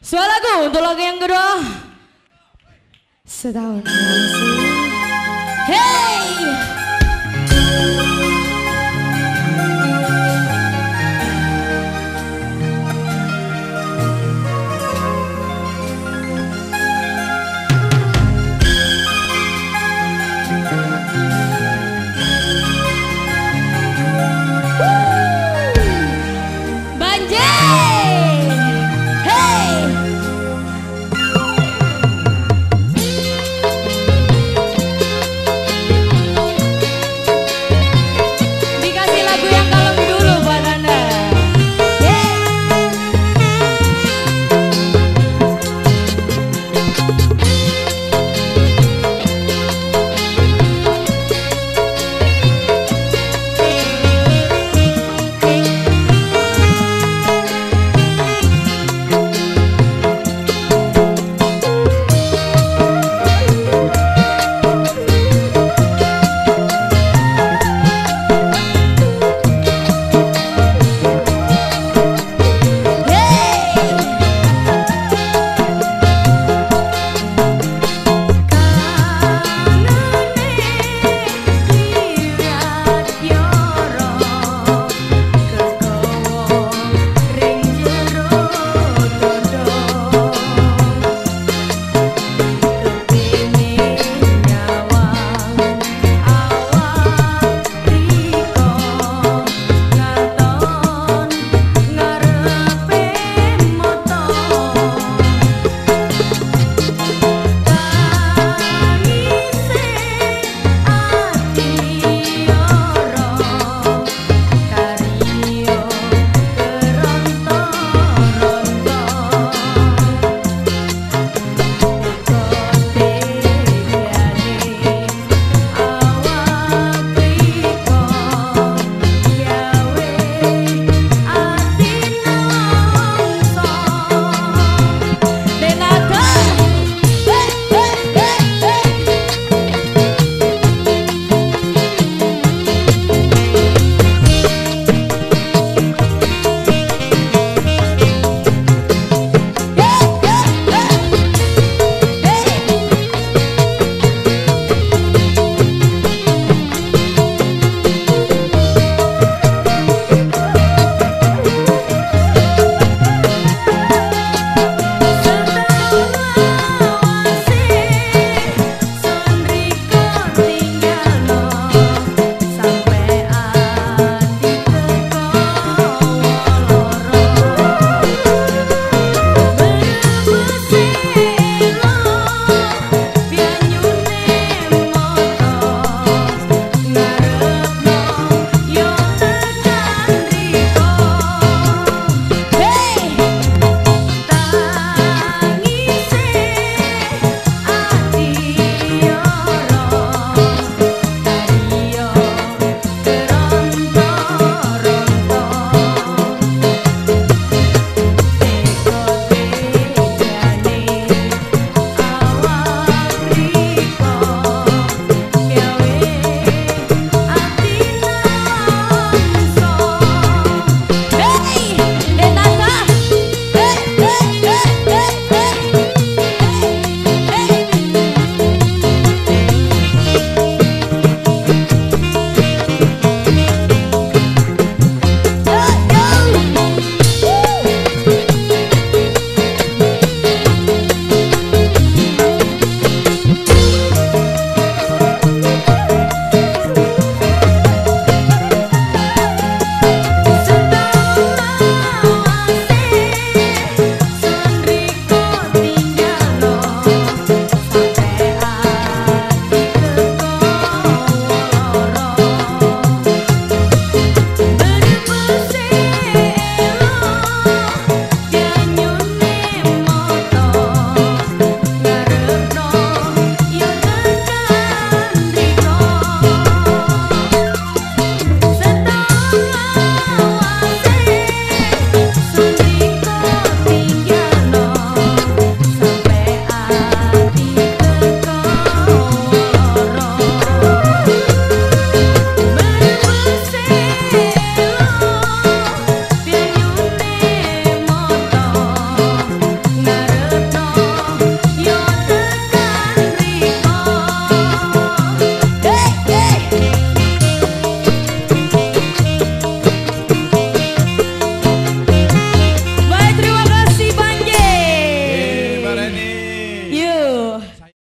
Suaraku untuk lagu yang kedua. Setahun masih. Hey!